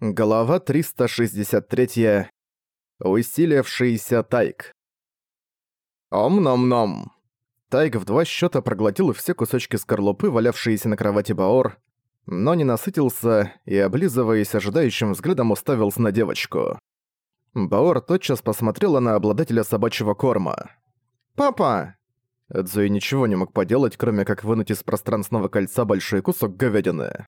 Глава 363. Усилившийся Тайк. Ом-ном-ном. Тайк в два счета проглотил все кусочки скорлупы, валявшиеся на кровати Баор, но не насытился и, облизываясь ожидающим взглядом, уставился на девочку. Баор тотчас посмотрела на обладателя собачьего корма. «Папа!» Эдзуи ничего не мог поделать, кроме как вынуть из пространственного кольца большой кусок говядины.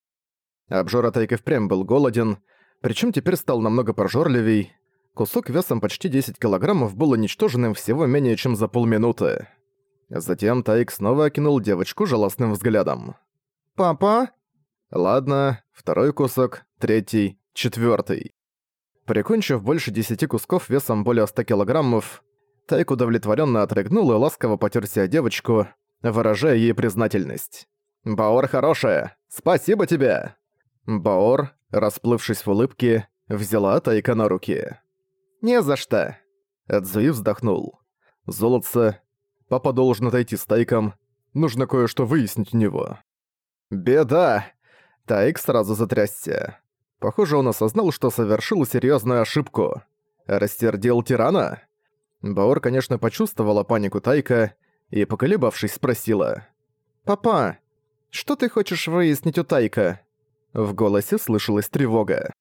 Обжора Тайк и впрямь был голоден, причем теперь стал намного прожорливей. Кусок весом почти 10 килограммов был уничтоженным всего менее чем за полминуты. Затем Тайк снова окинул девочку жалостным взглядом. «Папа?» «Ладно, второй кусок, третий, четвертый. Прикончив больше десяти кусков весом более 100 килограммов, Тайк удовлетворенно отрыгнул и ласково потерся девочку, выражая ей признательность. «Баор хорошая! Спасибо тебе!» Баор, расплывшись в улыбке, взяла Тайка на руки. «Не за что!» Эдзуи вздохнул. «Золотце, папа должен отойти с Тайком. Нужно кое-что выяснить у него». «Беда!» Тайк сразу затрясся. Похоже, он осознал, что совершил серьезную ошибку. Растердил тирана? Баор, конечно, почувствовала панику Тайка и, поколебавшись, спросила. «Папа, что ты хочешь выяснить у Тайка?» В голосе слышалась тревога.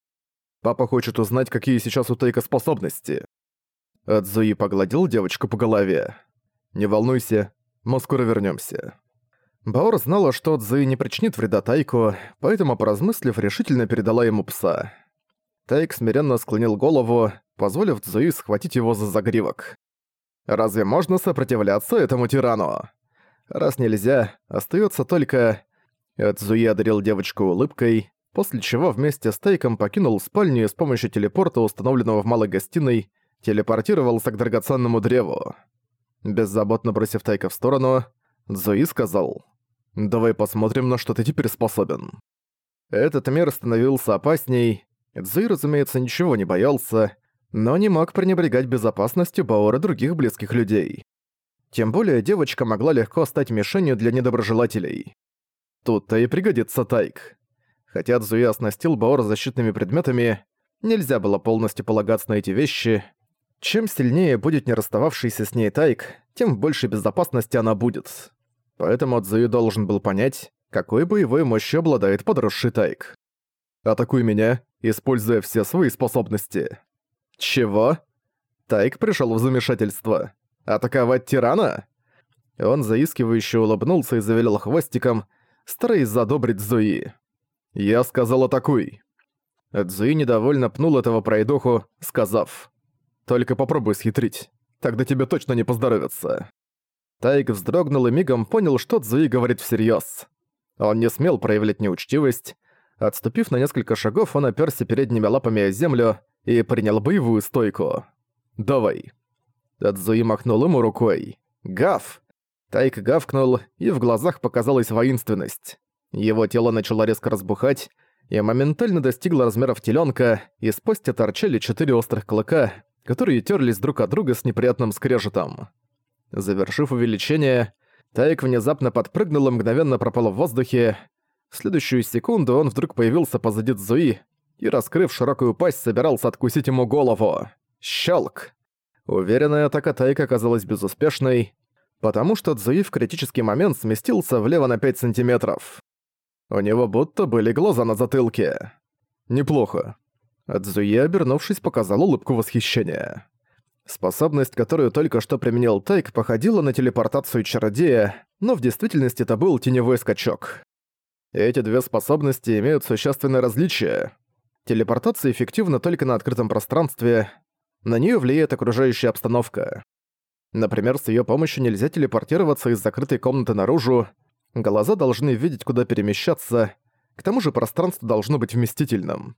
«Папа хочет узнать, какие сейчас у Тейка способности». Адзуи погладил девочку по голове. «Не волнуйся, мы скоро вернёмся». Баор знала, что Цзуи не причинит вреда Тайку, поэтому, поразмыслив, решительно передала ему пса. Тайк смиренно склонил голову, позволив Цзуи схватить его за загривок. «Разве можно сопротивляться этому тирану?» Раз нельзя, остается только Эдзуи одарил девочку улыбкой, после чего вместе с Тейком покинул спальню и с помощью телепорта, установленного в малой гостиной, телепортировался к драгоценному древу. Беззаботно бросив Тайка в сторону, Зуи сказал, «Давай посмотрим, на что ты теперь способен». Этот мир становился опасней. Цзуи, разумеется, ничего не боялся, но не мог пренебрегать безопасностью Баора других близких людей. Тем более девочка могла легко стать мишенью для недоброжелателей. Тут-то и пригодится Тайк. Хотя Цзуи оснастил Баор защитными предметами, нельзя было полностью полагаться на эти вещи. Чем сильнее будет не расстававшийся с ней Тайк, тем больше безопасности она будет. Поэтому Цзуи должен был понять, какой боевой мощью обладает подросший Тайк. «Атакуй меня, используя все свои способности». «Чего?» Тайк пришел в замешательство. «Атаковать тирана?» Он заискивающе улыбнулся и завилял хвостиком, стараясь задобрить Зуи. «Я сказал атакуй». Зуи недовольно пнул этого пройдоху, сказав, «Только попробуй схитрить, тогда тебе точно не поздоровится». Тайк вздрогнул и мигом понял, что Цзуи говорит всерьез. Он не смел проявлять неучтивость. Отступив на несколько шагов, он оперся передними лапами о землю и принял боевую стойку. «Давай». Цзуи махнул ему рукой. «Гав!» Тайк гавкнул, и в глазах показалась воинственность. Его тело начало резко разбухать, и моментально достигло размеров телёнка, из пасти торчали четыре острых клыка, которые терлись друг от друга с неприятным скрежетом. Завершив увеличение, Тайк внезапно подпрыгнул и мгновенно пропал в воздухе. В следующую секунду он вдруг появился позади Цзуи и, раскрыв широкую пасть, собирался откусить ему голову. Щелк! Уверенная атака Тайка оказалась безуспешной, потому что Цзуи в критический момент сместился влево на 5 сантиметров. У него будто были глаза на затылке. Неплохо. Цзуи, обернувшись, показал улыбку восхищения. Способность, которую только что применил Тайк, походила на телепортацию чародея, но в действительности это был теневой скачок. Эти две способности имеют существенное различие. Телепортация эффективна только на открытом пространстве, на нее влияет окружающая обстановка. Например, с ее помощью нельзя телепортироваться из закрытой комнаты наружу, глаза должны видеть, куда перемещаться, к тому же пространство должно быть вместительным.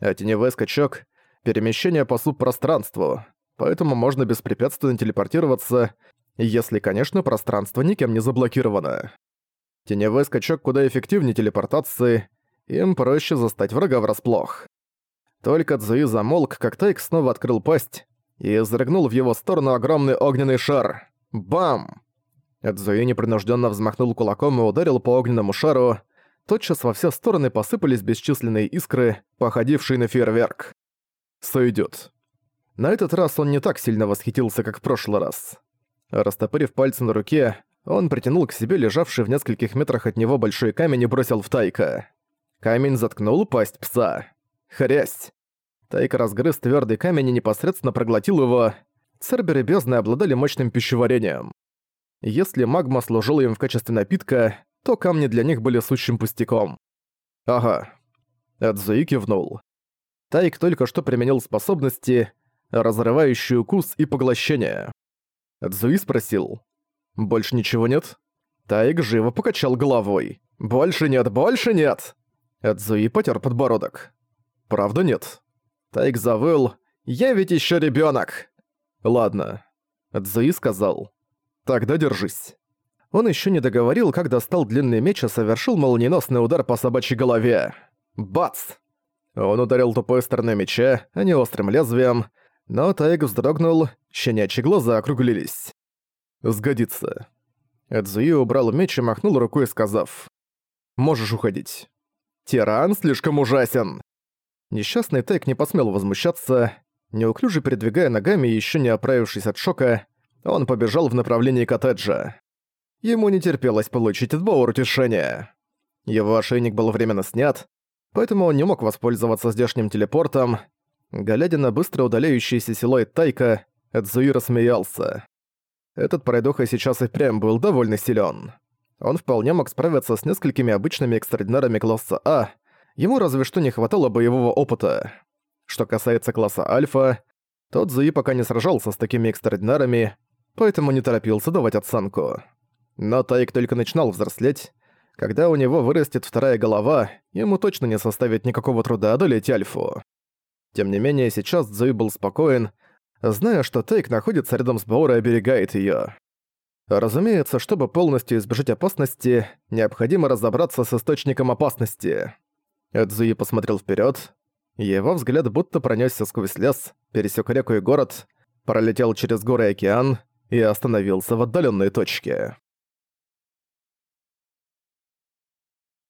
А теневой скачок — перемещение по субпространству, поэтому можно беспрепятственно телепортироваться, если, конечно, пространство никем не заблокировано. Теневой скачок куда эффективнее телепортации, им проще застать врага врасплох. Только Цзуи замолк, как Тайк снова открыл пасть, и изрыгнул в его сторону огромный огненный шар. Бам! Эдзуи непринужденно взмахнул кулаком и ударил по огненному шару. тотчас во все стороны посыпались бесчисленные искры, походившие на фейерверк. Сойдёт. На этот раз он не так сильно восхитился, как в прошлый раз. Растопырив пальцы на руке, он притянул к себе лежавший в нескольких метрах от него большой камень и бросил в Тайка. Камень заткнул пасть пса. Хрясь! Тайка разгрыз твердый камень и непосредственно проглотил его. Церберы бездны обладали мощным пищеварением. Если магма служила им в качестве напитка, то камни для них были сущим пустяком. Ага. Эдзуи кивнул. Тайк только что применил способности, разрывающий укус и поглощение. Эдзуи спросил. «Больше ничего нет?» Тайк живо покачал головой. «Больше нет, больше нет!» Эдзуи потер подбородок. «Правда нет?» Тайк завыл. «Я ведь еще ребенок. «Ладно», — Эдзуи сказал. «Тогда держись». Он еще не договорил, как достал длинный меч и совершил молниеносный удар по собачьей голове. Бац! Он ударил тупой стороной меча, а не острым лезвием, но Тайг вздрогнул, щенячьи глаза округлились. «Сгодится». Эдзуи убрал меч и махнул рукой, сказав. «Можешь уходить». «Тиран слишком ужасен!» Несчастный Тайк не посмел возмущаться. Неуклюже передвигая ногами и ещё не оправившись от шока, он побежал в направлении коттеджа. Ему не терпелось получить от Боур утешение. Его ошейник был временно снят, поэтому он не мог воспользоваться здешним телепортом. Глядя на быстро удаляющийся силуэт Тайка, Эдзуи рассмеялся. Этот пройдоха сейчас и прям был довольно силен. Он вполне мог справиться с несколькими обычными экстраординарами класса А, ему разве что не хватало боевого опыта. Что касается класса Альфа, тот Зуи пока не сражался с такими экстраординарами, поэтому не торопился давать оценку. Но Тайк только начинал взрослеть. Когда у него вырастет вторая голова, ему точно не составит никакого труда одолеть Альфу. Тем не менее, сейчас Зуи был спокоен, зная, что Тейк находится рядом с Баора и оберегает её. Разумеется, чтобы полностью избежать опасности, необходимо разобраться с источником опасности. Эдзуи посмотрел вперед. Его взгляд будто пронесся сквозь лес, пересек реку и город, пролетел через горы и океан и остановился в отдаленной точке.